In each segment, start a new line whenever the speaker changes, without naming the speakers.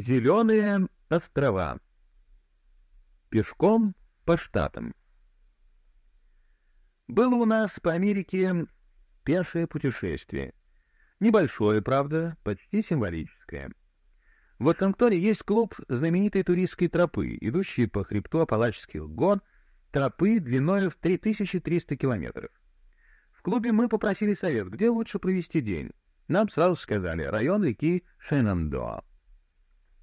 Зеленые острова. Пешком по штатам. Было у нас по Америке пешее путешествие. Небольшое, правда, почти символическое. В Вашингтоне есть клуб знаменитой туристской тропы, идущей по хребту Апалачских гор, тропы длиной в 3300 километров. В клубе мы попросили совет, где лучше провести день. Нам сразу сказали район реки Шенандоа.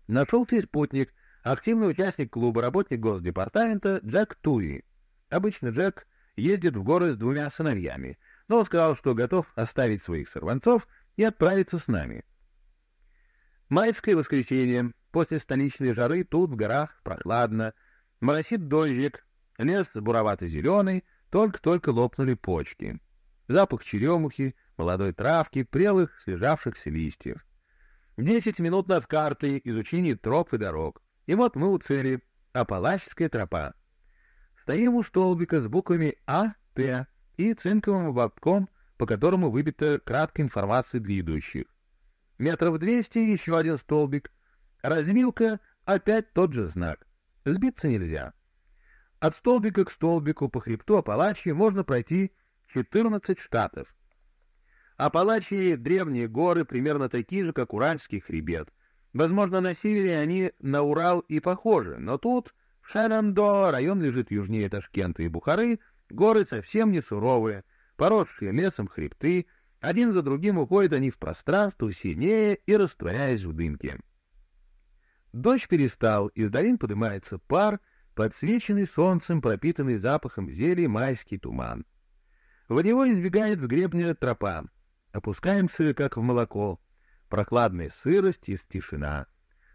Нашелся спутник, активный участник клуба, работник госдепартамента Джек Туи. Обычно Джек ездит в горы с двумя сыновьями, но он сказал, что готов оставить своих сорванцов и отправиться с нами. Майское воскресенье. После столичной жары тут в горах прохладно. Моросит дождик, лес буровато-зеленый, только-только лопнули почки. Запах черемухи, молодой травки, прелых слежавшихся листьев. Десять минут над картой, изучение троп и дорог. И вот мы у цели. Апалачская тропа. Стоим у столбика с буквами А, Т и цинковым ободком, по которому выбита краткая информация для идущих. Метров двести еще один столбик. Размилка опять тот же знак. Сбиться нельзя. От столбика к столбику по хребту Апалачи можно пройти 14 штатов. Апалачи — древние горы, примерно такие же, как Уральский хребет. Возможно, на севере они на Урал и похожи, но тут, в Шарандо, район лежит южнее Ташкента и Бухары, горы совсем не суровые, поросшие лесом хребты, один за другим уходят они в пространство, синее и растворяясь в дымке. Дождь перестал, из долин поднимается пар, подсвеченный солнцем, пропитанный запахом зелий майский туман. В него избегает в гребне тропа, Опускаемся, как в молоко. Прохладная сырость и тишина.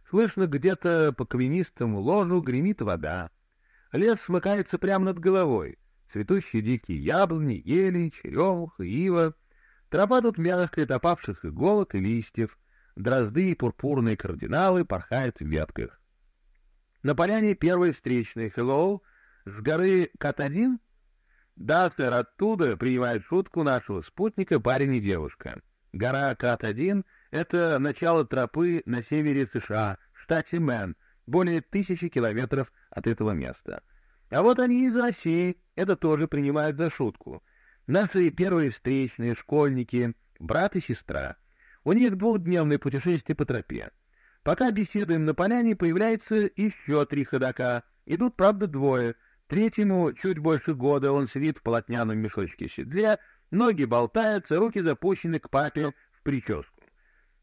Слышно, где-то по каменистому ложу гремит вода. Лес смыкается прямо над головой. Цветущие дикие яблони, ели, черемуха, ива. Тропа тут мягкая, топавших иголок и листьев. Дрозды и пурпурные кардиналы порхают в ветках. На поляне первый встречный Hello с горы Катадин да, сэр, оттуда принимает шутку нашего спутника парень и девушка. Гора Катадин — это начало тропы на севере США, штате Мэн, более тысячи километров от этого места. А вот они из России, это тоже принимают за шутку. Наши первые встречные школьники, брат и сестра. У них двухдневное путешествие по тропе. Пока беседуем на поляне, появляется еще три ходока. Идут, правда, двое — Третьему чуть больше года он сидит в полотняном мешочке седле, ноги болтаются, руки запущены к папе в прическу.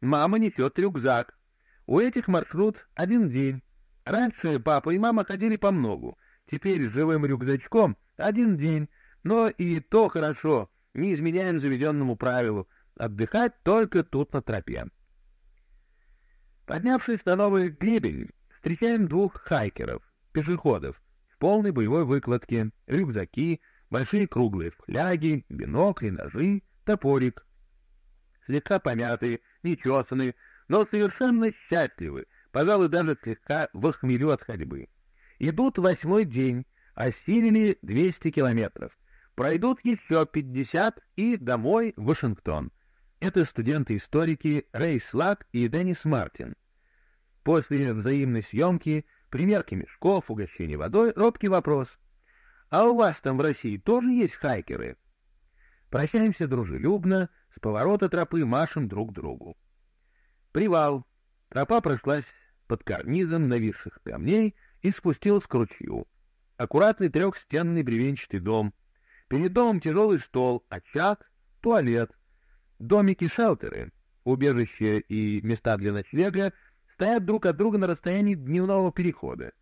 Мама несет рюкзак. У этих маршрут один день. Раньше папа и мама ходили по многу. Теперь с живым рюкзачком один день. Но и то хорошо, не изменяем заведенному правилу. Отдыхать только тут на тропе. Поднявшись на новый гребень, встречаем двух хайкеров, пешеходов, полной боевой выкладке, рюкзаки, большие круглые фляги, бинокли, ножи, топорик. Слегка помятые, нечесанные, но совершенно счастливы, пожалуй, даже слегка в от ходьбы. Идут восьмой день, осилили 200 километров. Пройдут еще 50 и домой в Вашингтон. Это студенты-историки Рэй Слак и Деннис Мартин. После взаимной съемки примерки мешков, угощение водой, робкий вопрос. «А у вас там в России тоже есть хайкеры?» Прощаемся дружелюбно, с поворота тропы машем друг другу. Привал. Тропа прошлась под карнизом нависших камней и спустилась к ручью. Аккуратный трехстенный бревенчатый дом. Перед домом тяжелый стол, очаг, туалет. Домики-шелтеры, убежище и места для ночлега стоят друг от друга на расстоянии дневного перехода.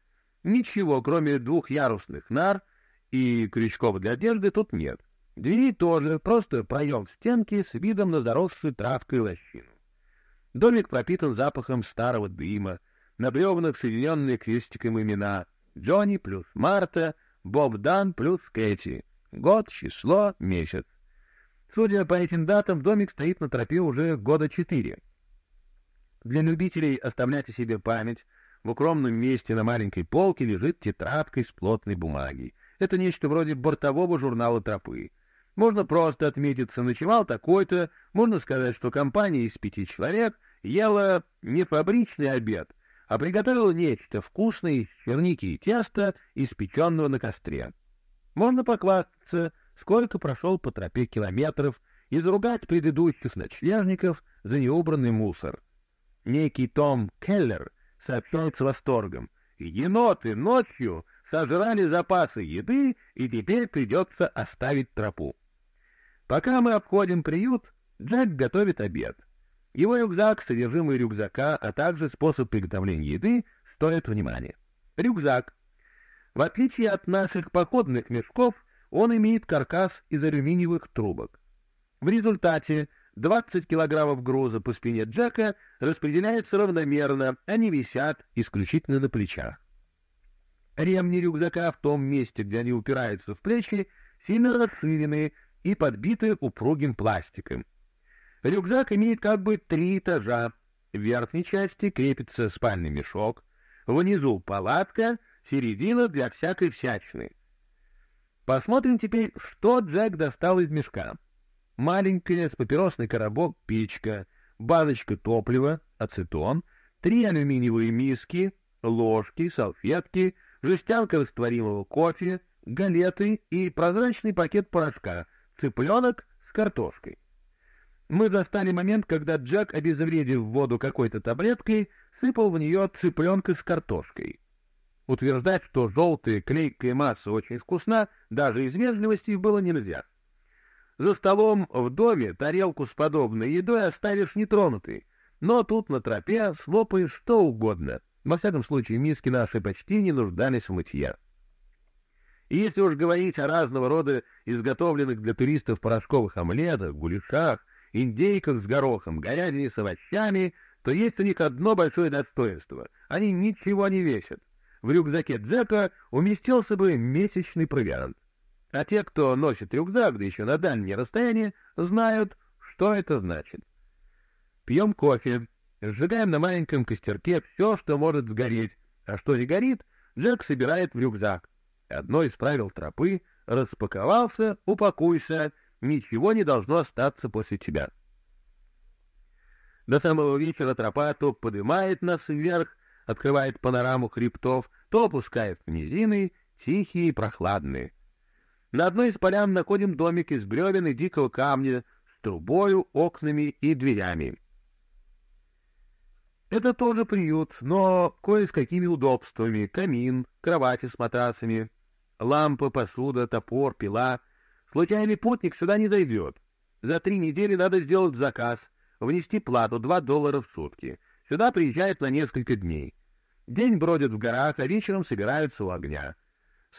Ничего, кроме двух ярусных нар и крючков для одежды, тут нет. Двери тоже, просто проем в стенке с видом на заросшую травкой лощину. Домик пропитан запахом старого дыма, на бревнах соединенные крестиком имена Джонни плюс Марта, Боб Дан плюс Кэти. Год, число, месяц. Судя по этим датам, домик стоит на тропе уже года четыре. Для любителей оставлять о себе память в укромном месте на маленькой полке лежит тетрадка из плотной бумаги. Это нечто вроде бортового журнала тропы. Можно просто отметиться, ночевал такой-то, можно сказать, что компания из пяти человек ела не фабричный обед, а приготовил нечто вкусное из черники и теста, испеченного на костре. Можно поквастаться, сколько прошел по тропе километров, и заругать предыдущих ночлежников за неубранный мусор. Некий Том Келлер сообщал с восторгом. «Еноты ночью сожрали запасы еды, и теперь придется оставить тропу». Пока мы обходим приют, Джек готовит обед. Его рюкзак, содержимое рюкзака, а также способ приготовления еды стоят внимания. Рюкзак. В отличие от наших походных мешков, он имеет каркас из алюминиевых трубок. В результате 20 килограммов груза по спине Джека распределяется равномерно, они висят исключительно на плечах. Ремни рюкзака в том месте, где они упираются в плечи, сильно расширены и подбиты упругим пластиком. Рюкзак имеет как бы три этажа. В верхней части крепится спальный мешок, внизу палатка, середина для всякой всячины. Посмотрим теперь, что Джек достал из мешка. Маленькая с папиросный коробок печка, баночка топлива, ацетон, три алюминиевые миски, ложки, салфетки, жестянка растворимого кофе, галеты и прозрачный пакет порошка, цыпленок с картошкой. Мы застали момент, когда Джек, обезвредив воду какой-то таблеткой, сыпал в нее цыпленка с картошкой. Утверждать, что желтая клейкая масса очень вкусна, даже из вежливости было нельзя. За столом в доме тарелку с подобной едой оставишь нетронутой, но тут на тропе слопаешь что угодно. Во всяком случае, миски наши почти не нуждались в мытье. И если уж говорить о разного рода изготовленных для туристов порошковых омлетах, гуляшах, индейках с горохом, говядине с овощами, то есть у них одно большое достоинство — они ничего не весят. В рюкзаке Джека уместился бы месячный провиант. А те, кто носит рюкзак, да еще на дальнее расстояние, знают, что это значит. Пьем кофе, сжигаем на маленьком костерке все, что может сгореть, а что не горит, Джек собирает в рюкзак. Одно из правил тропы — распаковался, упакуйся — ничего не должно остаться после тебя. До самого вечера тропа то поднимает нас вверх, открывает панораму хребтов, то опускает в низины, тихие и прохладные. На одной из полян находим домик из бревен и дикого камня с трубою, окнами и дверями. Это тоже приют, но кое с какими удобствами. Камин, кровати с матрасами, лампа, посуда, топор, пила, Случайный путник сюда не дойдет. За три недели надо сделать заказ, внести плату 2 доллара в сутки. Сюда приезжают на несколько дней. День бродят в горах, а вечером собираются у огня.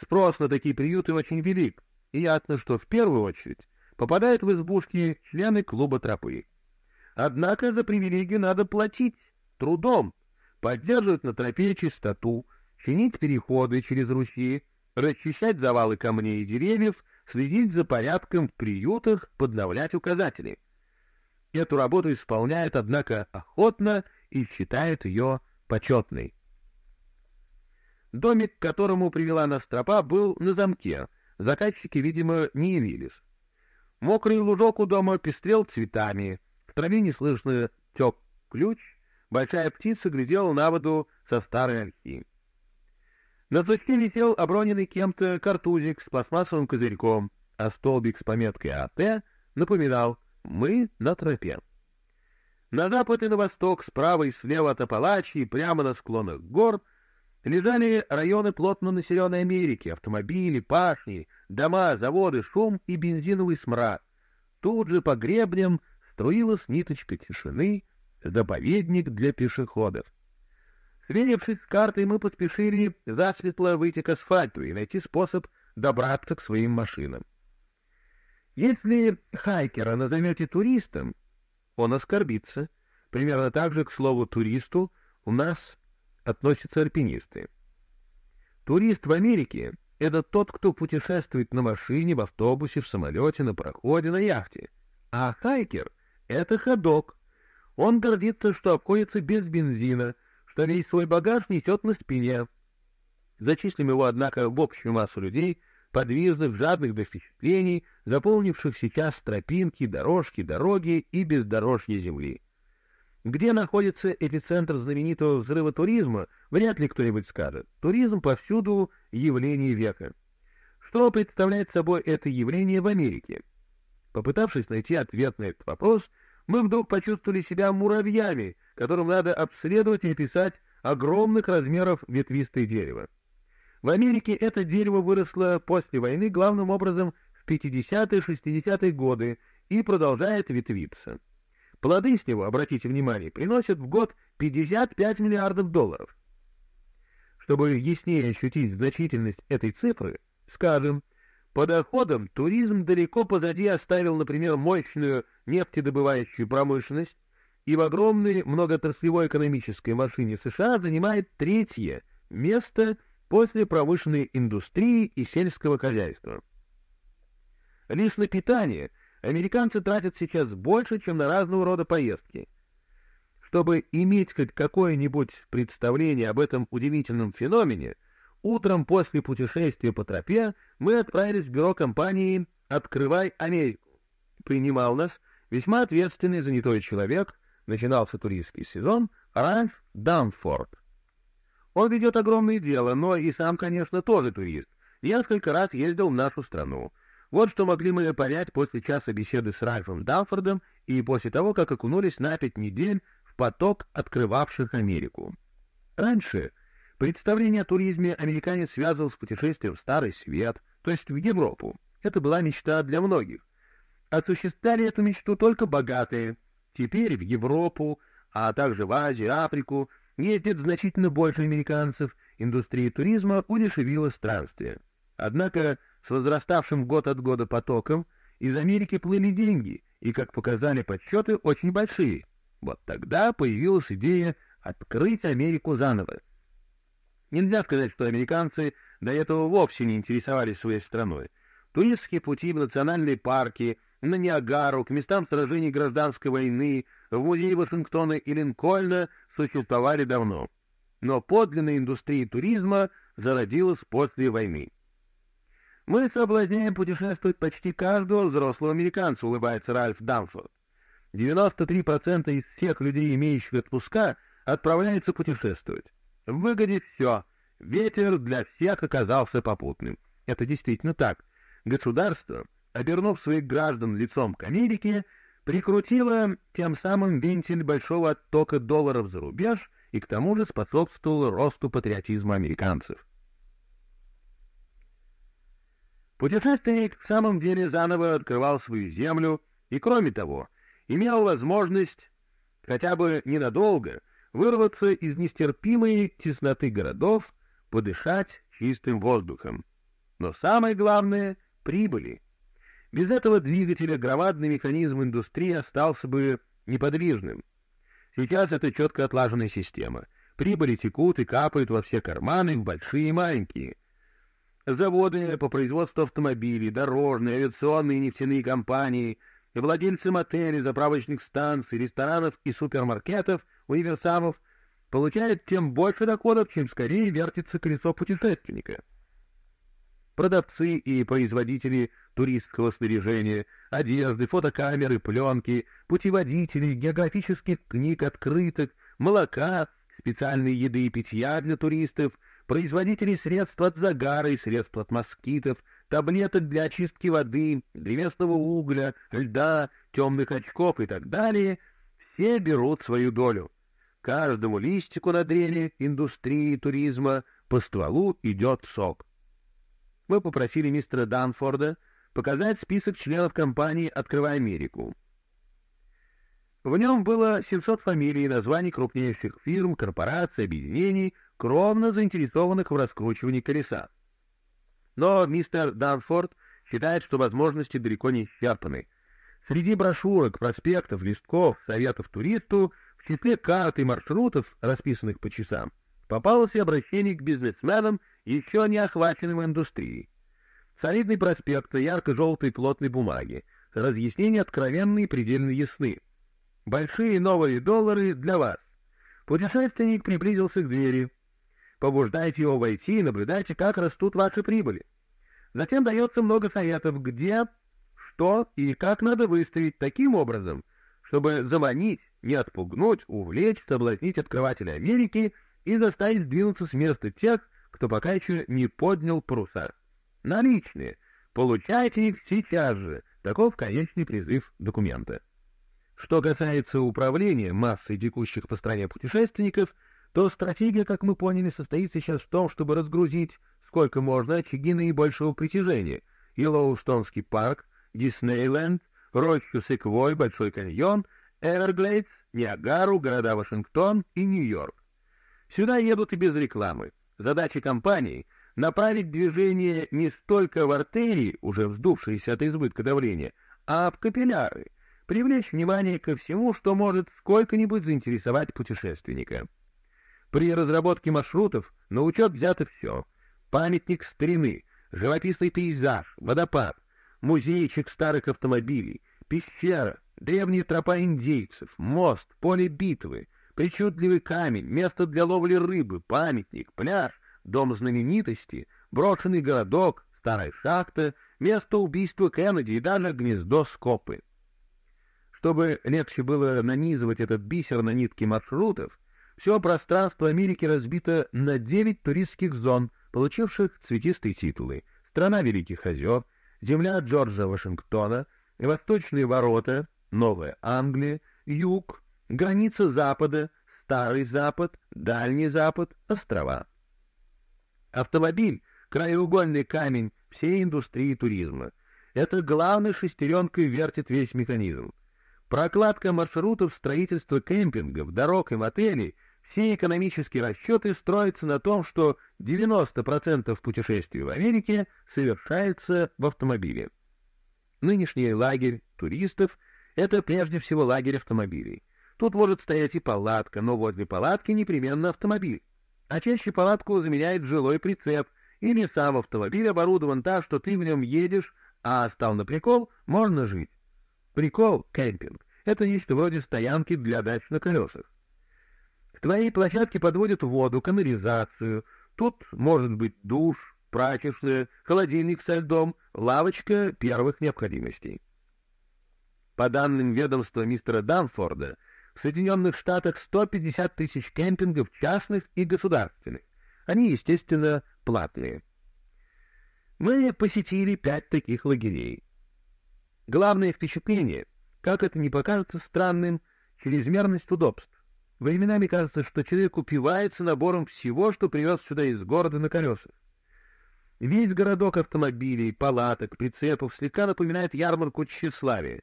Спрос на такие приюты очень велик, и ясно, что в первую очередь попадают в избушки члены клуба тропы. Однако за привилегию надо платить трудом, поддерживать на тропе чистоту, чинить переходы через ручьи, расчищать завалы камней и деревьев, следить за порядком в приютах, подновлять указатели. Эту работу исполняет, однако, охотно и считает ее почетной. Домик, к которому привела нас тропа, был на замке. Заказчики, видимо, не явились. Мокрый лужок у дома пестрел цветами. В траве не слышно тек ключ. Большая птица глядела на воду со старой ольхи. На сучке висел оброненный кем-то картузик с пластмассовым козырьком, а столбик с пометкой АТ напоминал «Мы на тропе». На запад и на восток, справа и слева от Апалачии, прямо на склонах гор, лежали районы плотно населенной Америки, автомобили, пашни, дома, заводы, шум и бензиновый смрад. Тут же по гребням струилась ниточка тишины, заповедник для пешеходов. Сверившись с картой, мы поспешили засветло выйти к асфальту и найти способ добраться к своим машинам. Если хайкера назовете туристом, он оскорбится. Примерно так же к слову «туристу» у нас относятся альпинисты. Турист в Америке — это тот, кто путешествует на машине, в автобусе, в самолете, на проходе, на яхте. А хайкер — это ходок. Он гордится, что обходится без бензина — что весь свой багаж несет на спине. Зачислим его, однако, в общую массу людей, подвижных, жадных до впечатлений, заполнивших сейчас тропинки, дорожки, дороги и бездорожье земли. Где находится эпицентр знаменитого взрыва туризма, вряд ли кто-нибудь скажет. Туризм повсюду явление века. Что представляет собой это явление в Америке? Попытавшись найти ответ на этот вопрос, мы вдруг почувствовали себя муравьями, которым надо обследовать и описать огромных размеров ветвистое дерево. В Америке это дерево выросло после войны главным образом в 50-60-е годы и продолжает ветвиться. Плоды с него, обратите внимание, приносят в год 55 миллиардов долларов. Чтобы яснее ощутить значительность этой цифры, скажем, по доходам туризм далеко позади оставил, например, мощную нефтедобывающую промышленность, и в огромной многотраслевой экономической машине США занимает третье место после промышленной индустрии и сельского хозяйства. Лишь на питание американцы тратят сейчас больше, чем на разного рода поездки. Чтобы иметь хоть какое-нибудь представление об этом удивительном феномене, утром после путешествия по тропе мы отправились в бюро компании «Открывай Америку». Принимал нас весьма ответственный занятой человек, начинался туристский сезон, Ральф Данфорд. Он ведет огромное дело, но и сам, конечно, тоже турист. Несколько раз ездил в нашу страну. Вот что могли мы понять после часа беседы с Ральфом Данфордом и после того, как окунулись на пять недель в поток открывавших Америку. Раньше представление о туризме американец связывал с путешествием в Старый Свет, то есть в Европу. Это была мечта для многих. Осуществляли эту мечту только богатые. Теперь в Европу, а также в Азию, Африку ездит значительно больше американцев, индустрия туризма удешевила странствия. Однако с возраставшим год от года потоком из Америки плыли деньги, и, как показали подсчеты, очень большие. Вот тогда появилась идея открыть Америку заново. Нельзя сказать, что американцы до этого вовсе не интересовались своей страной. Туристские пути в национальные парки, на Ниагару, к местам сражений гражданской войны, в музей Вашингтона и Линкольна существовали давно. Но подлинная индустрия туризма зародилась после войны. Мы соблазняем путешествовать почти каждого взрослого американца, улыбается Ральф Дамфорд. 93% из всех людей, имеющих отпуска, отправляются путешествовать. Выгодит все. Ветер для всех оказался попутным. Это действительно так. Государство, обернув своих граждан лицом к Америке, прикрутило тем самым вентиль большого оттока долларов за рубеж и к тому же способствовало росту патриотизма американцев. Путешественник в самом деле заново открывал свою землю и, кроме того, имел возможность хотя бы ненадолго вырваться из нестерпимой тесноты городов, подышать чистым воздухом. Но самое главное — прибыли. Без этого двигателя громадный механизм индустрии остался бы неподвижным. Сейчас это четко отлаженная система. Прибыли текут и капают во все карманы, большие и маленькие. Заводы по производству автомобилей, дорожные, авиационные и нефтяные компании, владельцы мотелей, заправочных станций, ресторанов и супермаркетов, универсамов получают тем больше доходов, чем скорее вертится колесо путешественника. Продавцы и производители туристского снаряжения, одежды, фотокамеры, пленки, путеводители, географических книг, открыток, молока, специальной еды и питья для туристов, производители средств от загара и средств от москитов, таблеток для очистки воды, древесного угля, льда, темных очков и так далее, все берут свою долю. Каждому листику на древе индустрии туризма по стволу идет сок мы попросили мистера Данфорда показать список членов компании «Открывай Америку». В нем было 700 фамилий и названий крупнейших фирм, корпораций, объединений, кровно заинтересованных в раскручивании колеса. Но мистер Данфорд считает, что возможности далеко не исчерпаны. Среди брошюрок, проспектов, листков, советов туристу, в числе карт и маршрутов, расписанных по часам, попалось и обращение к бизнесменам еще не охваченным индустрией. Солидный проспект ярко-желтой плотной бумаги, разъяснения откровенные и предельно ясны. Большие новые доллары для вас. Путешественник приблизился к двери. Побуждайте его войти и наблюдайте, как растут ваши прибыли. Затем дается много советов, где, что и как надо выставить таким образом, чтобы заманить, не отпугнуть, увлечь, соблазнить открывателя Америки и заставить сдвинуться с места тех, кто пока еще не поднял паруса. Наличные. Получайте их сейчас же. Таков конечный призыв документа. Что касается управления массой текущих по стране путешественников, то стратегия, как мы поняли, состоит сейчас в том, чтобы разгрузить сколько можно очаги наибольшего притяжения. Йеллоустонский парк, Диснейленд, рощу Секвой, Большой каньон, Эверглейдс, Ниагару, города Вашингтон и Нью-Йорк. Сюда едут и без рекламы. Задача компании — направить движение не столько в артерии, уже вздувшиеся от избытка давления, а в капилляры, привлечь внимание ко всему, что может сколько-нибудь заинтересовать путешественника. При разработке маршрутов на учет взято все — памятник старины, живописный пейзаж, водопад, музейчик старых автомобилей, пещера, древняя тропа индейцев, мост, поле битвы, причудливый камень, место для ловли рыбы, памятник, пляж, дом знаменитости, брошенный городок, старая шахта, место убийства Кеннеди и даже гнездо Скопы. Чтобы легче было нанизывать этот бисер на нитки маршрутов, все пространство Америки разбито на девять туристских зон, получивших цветистые титулы. Страна Великих озер, земля Джорджа Вашингтона, восточные ворота, Новая Англия, юг, граница Запада, Старый Запад, Дальний Запад, острова. Автомобиль — краеугольный камень всей индустрии туризма. Это главной шестеренкой вертит весь механизм. Прокладка маршрутов строительства кемпингов, дорог и мотелей — все экономические расчеты строятся на том, что 90% путешествий в Америке совершается в автомобиле. Нынешний лагерь туристов — это прежде всего лагерь автомобилей. Тут может стоять и палатка, но возле палатки непременно автомобиль. А чаще палатку заменяет жилой прицеп, или сам автомобиль оборудован так, что ты в нем едешь, а стал на прикол, можно жить. Прикол — кемпинг. Это нечто вроде стоянки для дач на колесах. К твоей площадке подводят воду, канализацию. Тут может быть душ, прачечная, холодильник со льдом, лавочка первых необходимостей. По данным ведомства мистера Данфорда, в Соединенных Штатах 150 тысяч кемпингов частных и государственных. Они, естественно, платные. Мы посетили пять таких лагерей. Главное впечатление, как это не покажется странным, чрезмерность удобств. Временами кажется, что человек упивается набором всего, что привез сюда из города на колесах. Весь городок автомобилей, палаток, прицепов слегка напоминает ярмарку тщеславия,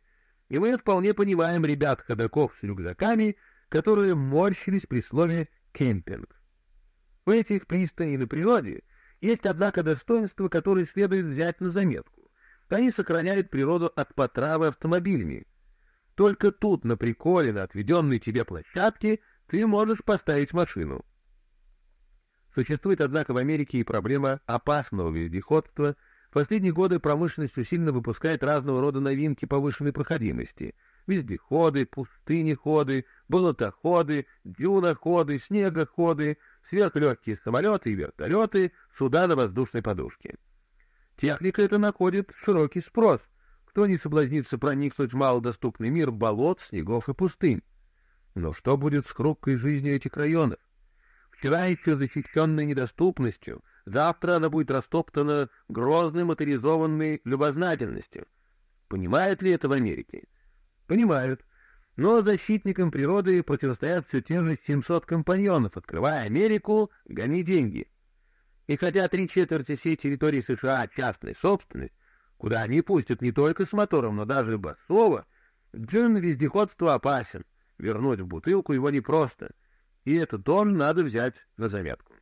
и мы вполне понимаем ребят-ходоков с рюкзаками, которые морщились при слове «кемпинг». В этих пристаней на природе есть, однако, достоинства, которые следует взять на заметку. Они сохраняют природу от потравы автомобилями, только тут, на приколе, на отведенной тебе площадке, ты можешь поставить машину. Существует, однако, в Америке и проблема опасного вездеходства. В последние годы промышленность усиленно выпускает разного рода новинки повышенной проходимости. Вездеходы, пустынеходы, болотоходы, дюноходы, снегоходы, сверхлегкие самолеты и вертолеты, суда на воздушной подушке. Техника эта находит широкий спрос — кто не соблазнится проникнуть в малодоступный мир болот, снегов и пустынь? Но что будет с хрупкой жизнью этих районов? Вчера еще защищенной недоступностью, завтра она будет растоптана грозной моторизованной любознательностью. Понимают ли это в Америке? Понимают. Но защитникам природы противостоят все те же 700 компаньонов, открывая Америку, гони деньги. И хотя три четверти всей территории США — частная собственность, куда они пустят не только с мотором, но даже басово, джин вездеходство опасен. Вернуть в бутылку его непросто, и это тоже надо взять на заметку.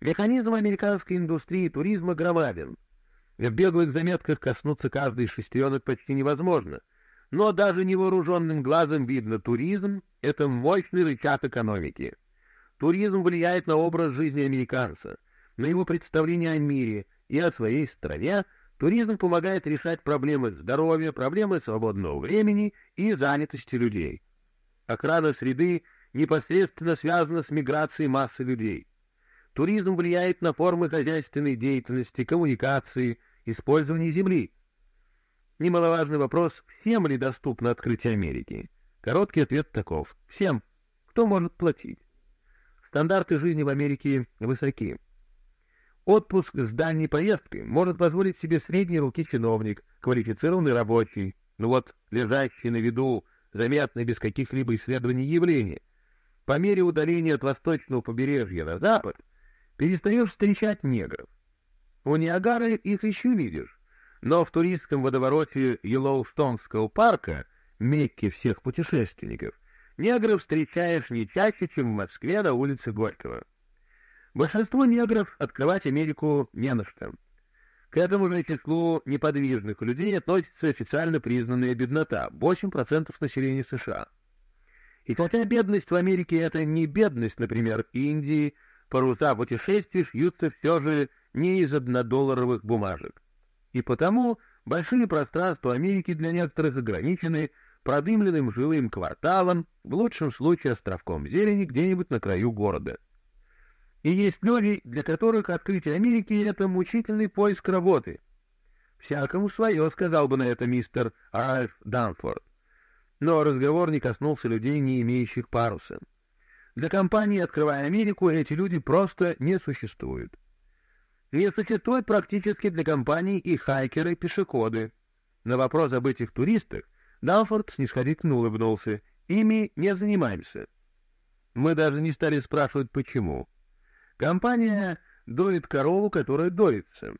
Механизм американской индустрии туризма громаден. В беглых заметках коснуться каждой шестеренок почти невозможно, но даже невооруженным глазом видно, туризм — это мощный рычаг экономики. Туризм влияет на образ жизни американца, на его представление о мире, и о своей стране, туризм помогает решать проблемы здоровья, проблемы свободного времени и занятости людей. Охрана среды непосредственно связана с миграцией массы людей. Туризм влияет на формы хозяйственной деятельности, коммуникации, использования земли. Немаловажный вопрос, всем ли доступно открытие Америки. Короткий ответ таков. Всем, кто может платить. Стандарты жизни в Америке высоки. Отпуск с дальней поездкой может позволить себе средней руки чиновник, квалифицированный рабочий, но вот лежащий на виду, заметный без каких-либо исследований явления. По мере удаления от восточного побережья на запад перестаешь встречать негров. У Ниагары их еще видишь, но в туристском водовороте Йеллоустонского парка, Мекки всех путешественников, негров встречаешь не чаще, чем в Москве на улице Горького. Большинство негров открывать Америку не на что. К этому же числу неподвижных людей относится официально признанная беднота – 8% населения США. И хотя бедность в Америке – это не бедность, например, Индии, паруса путешествий шьются все же не из однодолларовых бумажек. И потому большие пространства Америки для некоторых ограничены продымленным жилым кварталом, в лучшем случае островком зелени где-нибудь на краю города – и есть люди, для которых открытие Америки — это мучительный поиск работы. «Всякому свое», — сказал бы на это мистер Ральф Данфорд. Но разговор не коснулся людей, не имеющих паруса. Для компании «Открывая Америку» эти люди просто не существуют. Не существует практически для компании и хайкеры-пешеходы. На вопрос об этих туристах Данфорд снисходительно улыбнулся. Ими не занимаемся. Мы даже не стали спрашивать, почему. Компания доит корову, которая доится.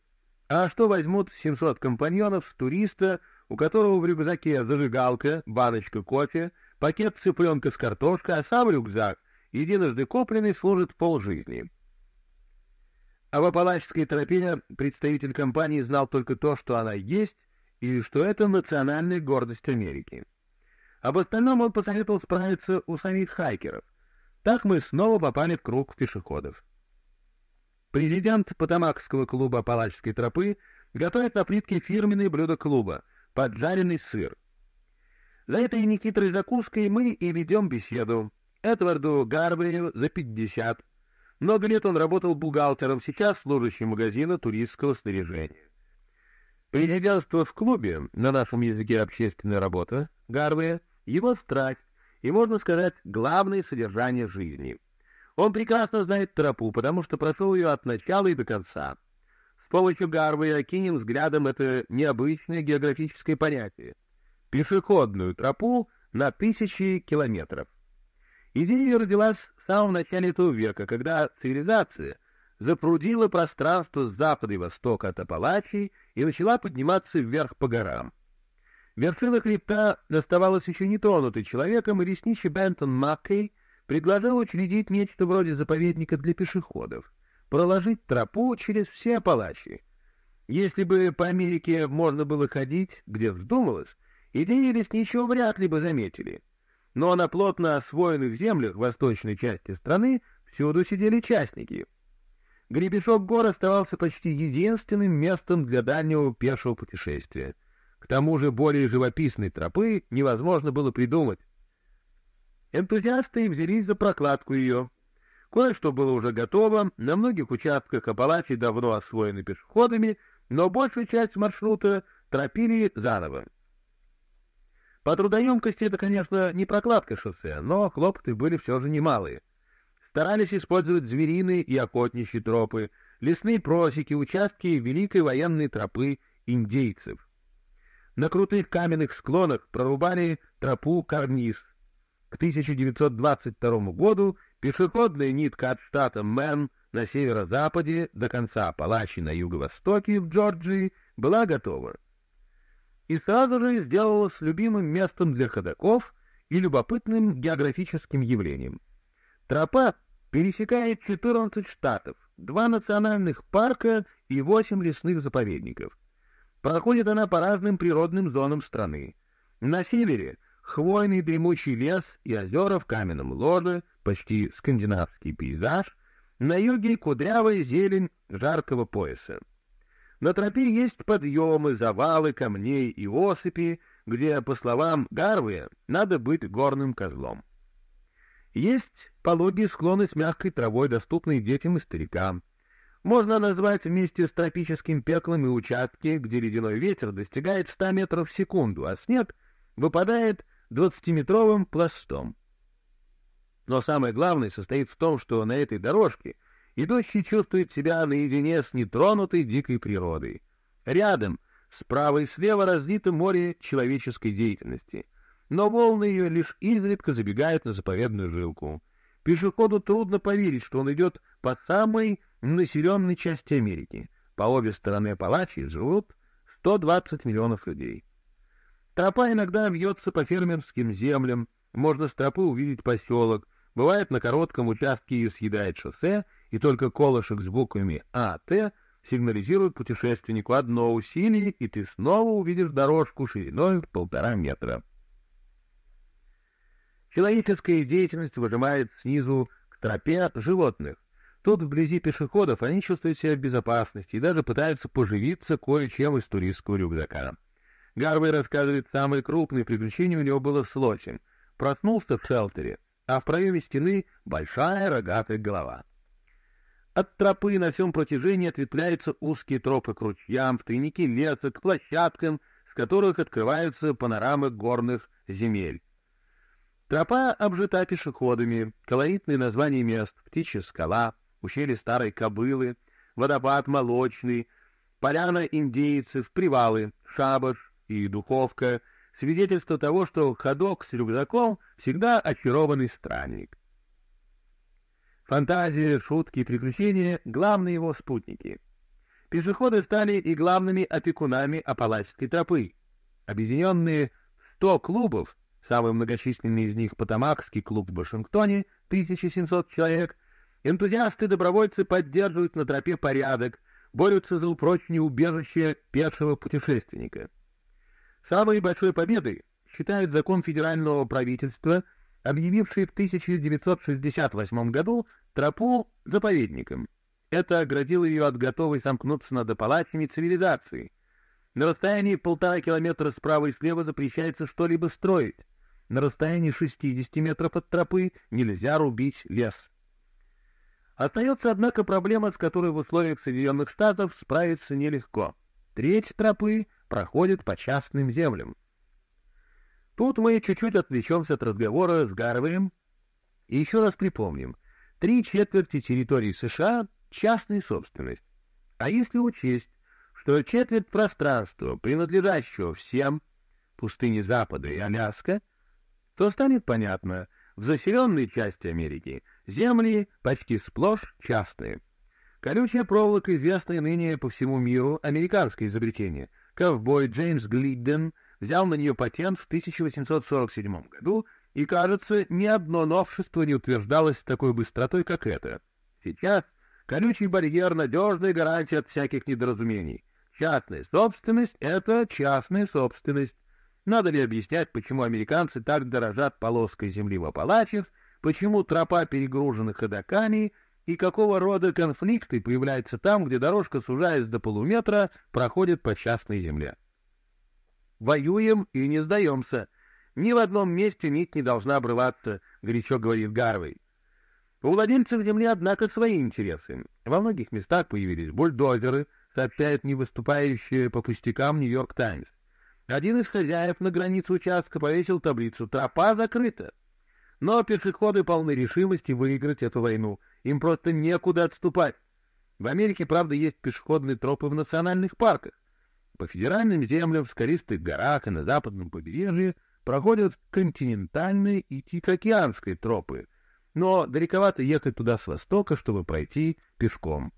А что возьмут 700 компаньонов туриста, у которого в рюкзаке зажигалка, баночка кофе, пакет цыпленка с картошкой, а сам рюкзак, единожды купленный, служит полжизни? А в Апалачской тропе представитель компании знал только то, что она есть, и что это национальная гордость Америки. Об остальном он посоветовал справиться у самих хайкеров. Так мы снова попали в круг пешеходов. Президент Потамакского клуба Палачской тропы готовит на плитке фирменное блюдо клуба — поджаренный сыр. За этой нехитрой закуской мы и ведем беседу. Эдварду Гарвею за пятьдесят. Много лет он работал бухгалтером, сейчас служащим магазина туристского снаряжения. Президентство в клубе, на нашем языке общественная работа, Гарвея, его страсть и, можно сказать, главное содержание жизни — он прекрасно знает тропу, потому что прошел ее от начала и до конца. С помощью Гарвея окинем взглядом это необычное географическое понятие — пешеходную тропу на тысячи километров. Идея родилась в самом начале этого века, когда цивилизация запрудила пространство с запада и востока от Апалачей и начала подниматься вверх по горам. Вершина хребта оставалась еще не тронутой человеком, и ресничий Бентон Маккей предложил учредить нечто вроде заповедника для пешеходов, проложить тропу через все Апалачи. Если бы по Америке можно было ходить, где вздумалось, идеи лесничего вряд ли бы заметили. Но на плотно освоенных землях восточной части страны всюду сидели частники. Гребешок гор оставался почти единственным местом для дальнего пешего путешествия. К тому же более живописной тропы невозможно было придумать. Энтузиасты взялись за прокладку ее. Кое-что было уже готово, на многих участках Апалачи давно освоены пешеходами, но большую часть маршрута тропили заново. По трудоемкости это, конечно, не прокладка шоссе, но хлопоты были все же немалые. Старались использовать звериные и охотничьи тропы, лесные просеки, участки великой военной тропы индейцев. На крутых каменных склонах прорубали тропу карниз, к 1922 году пешеходная нитка от штата Мэн на северо-западе до конца Апалачи на юго-востоке в Джорджии была готова. И сразу же сделалась любимым местом для ходоков и любопытным географическим явлением. Тропа пересекает 14 штатов, два национальных парка и восемь лесных заповедников. Проходит она по разным природным зонам страны. На севере — хвойный дремучий лес и озера в каменном ложе, почти скандинавский пейзаж, на юге кудрявая зелень жаркого пояса. На тропе есть подъемы, завалы камней и осыпи, где, по словам Гарвия, надо быть горным козлом. Есть пологие склоны с мягкой травой, доступные детям и старикам. Можно назвать вместе с тропическим пеклом и участки, где ледяной ветер достигает 100 метров в секунду, а снег выпадает 20-метровым пластом. Но самое главное состоит в том, что на этой дорожке идущий чувствует себя наедине с нетронутой дикой природой. Рядом, справа и слева разлито море человеческой деятельности, но волны ее лишь изредка забегают на заповедную жилку. Пешеходу трудно поверить, что он идет по самой населенной части Америки. По обе стороны Апалачии живут 120 миллионов людей. Тропа иногда вьется по фермерским землям, можно с тропы увидеть поселок, бывает на коротком участке ее съедает шоссе, и только колышек с буквами А, Т сигнализирует путешественнику одно усилие, и ты снова увидишь дорожку шириной в полтора метра. Человеческая деятельность выжимает снизу к тропе животных. Тут, вблизи пешеходов, они чувствуют себя в безопасности и даже пытаются поживиться кое-чем из туристского рюкзака. Гарвей рассказывает, самое крупное приключение у него было с лосем. Проснулся в шелтере, а в проеме стены большая рогатая голова. От тропы на всем протяжении ответвляются узкие тропы к ручьям, в тайники леса, к площадкам, с которых открываются панорамы горных земель. Тропа обжита пешеходами, колоритные названия мест — Птичья скала, ущелье Старой Кобылы, водопад Молочный, поляна индейцев, привалы, шабаш и духовка — свидетельство того, что ходок с рюкзаком всегда очарованный странник. Фантазия, шутки и приключения — главные его спутники. Пешеходы стали и главными опекунами Апалачской тропы. Объединенные в сто клубов, самый многочисленный из них Потамакский клуб в Вашингтоне, 1700 человек, Энтузиасты-добровольцы поддерживают на тропе порядок, борются за упрочнение убежища пешего путешественника. Самой большой победой считают закон федерального правительства, объявивший в 1968 году тропу заповедником. Это оградило ее от готовой сомкнуться над Апалачами цивилизации. На расстоянии полтора километра справа и слева запрещается что-либо строить. На расстоянии 60 метров от тропы нельзя рубить лес. Остается, однако, проблема, с которой в условиях Соединенных Штатов справиться нелегко. Треть тропы проходит по частным землям. Тут мы чуть-чуть отвлечемся от разговора с Гарвеем и еще раз припомним. Три четверти территории США — частная собственность. А если учесть, что четверть пространства, принадлежащего всем, пустыне Запада и Аляска, то станет понятно, в заселенной части Америки Земли почти сплошь частные. Колючая проволока, известная ныне по всему миру, американское изобретение. Ковбой Джеймс Глидден взял на нее патент в 1847 году, и, кажется, ни одно новшество не утверждалось с такой быстротой, как это. Сейчас колючий барьер — надежная гарантия от всяких недоразумений. Частная собственность — это частная собственность. Надо ли объяснять, почему американцы так дорожат полоской земли в Апалачах, почему тропа перегружена ходоками и какого рода конфликты появляются там, где дорожка, сужаясь до полуметра, проходит по частной земле. Воюем и не сдаемся. Ни в одном месте нить не должна обрываться, горячо говорит Гарвей. У владельцев земли, однако, свои интересы. Во многих местах появились бульдозеры, сообщают не выступающие по пустякам Нью-Йорк Таймс. Один из хозяев на границе участка повесил таблицу «Тропа закрыта». Но пешеходы полны решимости выиграть эту войну. Им просто некуда отступать. В Америке, правда, есть пешеходные тропы в национальных парках. По федеральным землям, в скористых горах и на западном побережье проходят континентальные и тихоокеанские тропы, но далековато ехать туда с востока, чтобы пройти пешком.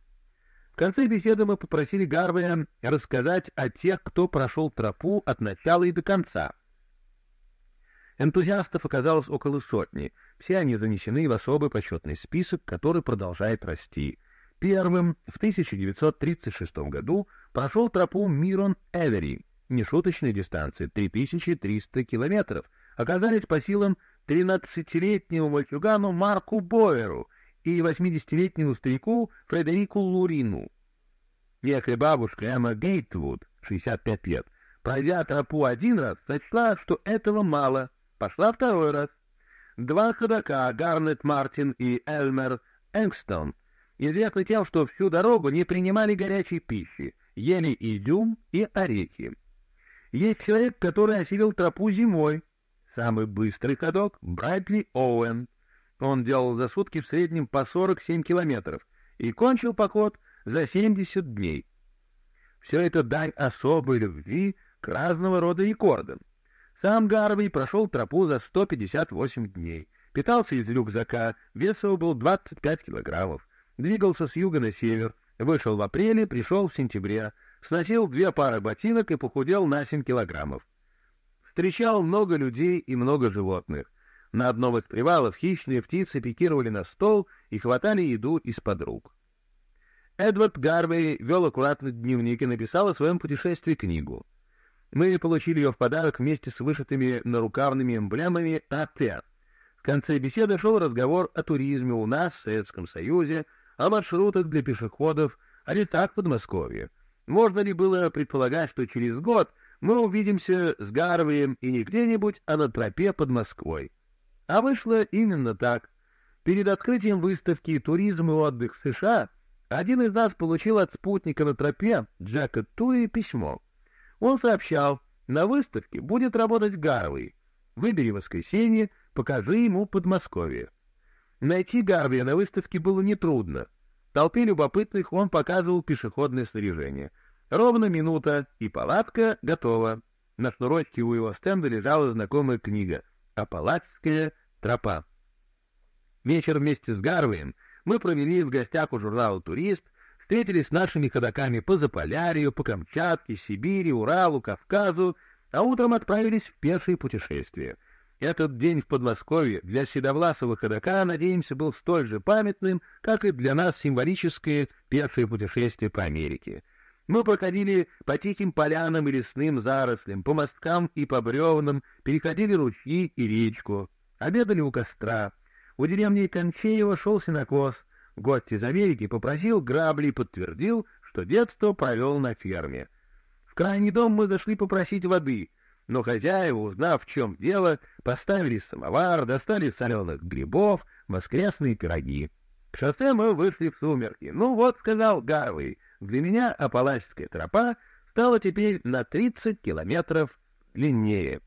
В конце беседы мы попросили Гарвея рассказать о тех, кто прошел тропу от начала и до конца — Энтузиастов оказалось около сотни. Все они занесены в особый почетный список, который продолжает расти. Первым в 1936 году прошел тропу Мирон Эвери, нешуточной дистанции 3300 километров, оказались по силам 13-летнему мальчугану Марку Бойеру и 80-летнему старику Фредерику Лурину. Некая бабушка Эмма Гейтвуд, 65 лет, пройдя тропу один раз, сочла, что этого мало — Пошла второй раз. Два ходока, Гарнет Мартин и Элмер Энгстон, известны тем, что всю дорогу не принимали горячей пищи, ели изюм и орехи. Есть человек, который осилил тропу зимой. Самый быстрый ходок — Брайтли Оуэн. Он делал за сутки в среднем по 47 километров и кончил поход за 70 дней. Все это дань особой любви к разного рода рекордам. Сам Гарвей прошел тропу за 158 дней, питался из рюкзака, вес его был 25 килограммов, двигался с юга на север, вышел в апреле, пришел в сентябре, сносил две пары ботинок и похудел на 7 килограммов. Встречал много людей и много животных. На одном из привалов хищные птицы пикировали на стол и хватали еду из-под рук. Эдвард Гарвей вел аккуратный дневник и написал о своем путешествии книгу. Мы получили ее в подарок вместе с вышитыми нарукавными эмблемами АТ. В конце беседы шел разговор о туризме у нас, в Советском Союзе, о маршрутах для пешеходов, а не так в Подмосковье. Можно ли было предполагать, что через год мы увидимся с Гарвием и не где-нибудь, а на тропе под Москвой? А вышло именно так. Перед открытием выставки «Туризм и отдых в США» один из нас получил от спутника на тропе Джека Туи письмо. Он сообщал, на выставке будет работать Гарвей. Выбери воскресенье, покажи ему Подмосковье. Найти Гарвия на выставке было нетрудно. Толпе любопытных он показывал пешеходное снаряжение. Ровно минута, и палатка готова. На шнурочке у его стенда лежала знакомая книга «Апалачская тропа». Вечер вместе с Гарвием мы провели в гостях у журнала «Турист», встретились с нашими ходоками по Заполярью, по Камчатке, Сибири, Уралу, Кавказу, а утром отправились в пешее путешествие. Этот день в Подмосковье для седовласого ходока, надеемся, был столь же памятным, как и для нас символическое пешее путешествие по Америке. Мы проходили по тихим полянам и лесным зарослям, по мосткам и по бревнам, переходили ручьи и речку, обедали у костра. У деревни Кончеева шел сенокос. Гость из Америки попросил грабли и подтвердил, что детство провел на ферме. В крайний дом мы зашли попросить воды, но хозяева, узнав, в чем дело, поставили самовар, достали соленых грибов, воскресные пироги. К шоссе мы вышли в сумерки. Ну вот, сказал Гарвей, для меня Апалачская тропа стала теперь на 30 километров длиннее.